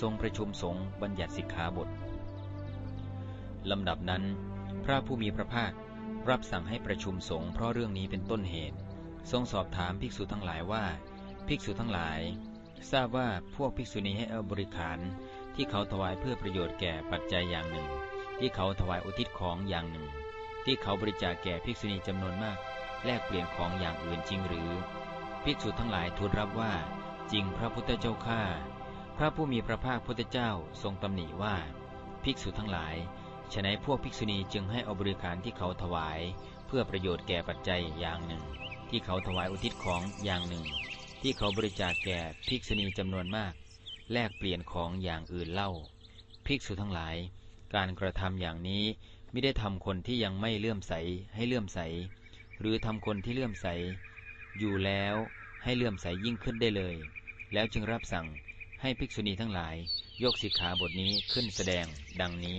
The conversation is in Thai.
ทรงประชุมสงฆ์บัญญัติสิกขาบทลำดับนั้น พระผู้มีพระภาครับสั่งให้ประชุมสงฆ์เพราะเรื่องนี้เป็นต้นเหตุ ทรงสอบถามภิกษุทั้งหลายว่า ภิกษุทั้งหลาย ทราบว่าพวกภิกษุณีให้เอาบริขารที่เขาถวายเพื่อประโยชน์แก่ปัจจัยอย่างหนึ่ง ที่เขาถวายอุทิศของอย่างหนึ่ง ที่เขาบริจาคแก่ภิกษุณีจำนวนมาก แลกเปลี่ยนของอย่างอื่นจริงหรือ ภิกษุทั้งหลายทูลรับว่า จริงพระพุทธเจ้าข้า พระผู้มีพระภาคพุทธเจ้าทรงตำหนิว่า ภิกษุทั้งหลายฉะนั้นพวกภิกษุณีจึงให้อบริการที่เขาถวาย เพื่อประโยชน์แก่ปัจจัยอย่างหนึ่ง ที่เขาถวายอุทิศของอย่างหนึ่ง ที่เขาบริจาคแก่ภิกษุณีจำนวนมาก แลกเปลี่ยนของอย่างอื่นเล่า ภิกษุทั้งหลาย การกระทำอย่างนี้ไม่ได้ทำคนที่ยังไม่เลื่อมใสให้เลื่อมใส หรือทำคนที่เลื่อมใส อยู่แล้วให้เลื่อมใสยิ่งขึ้นได้เลย แล้วจึงรับสั่ง ให้ภิกษุณีทั้งหลาย ยกสิกขาบทนี้ขึ้นแสดงดังนี้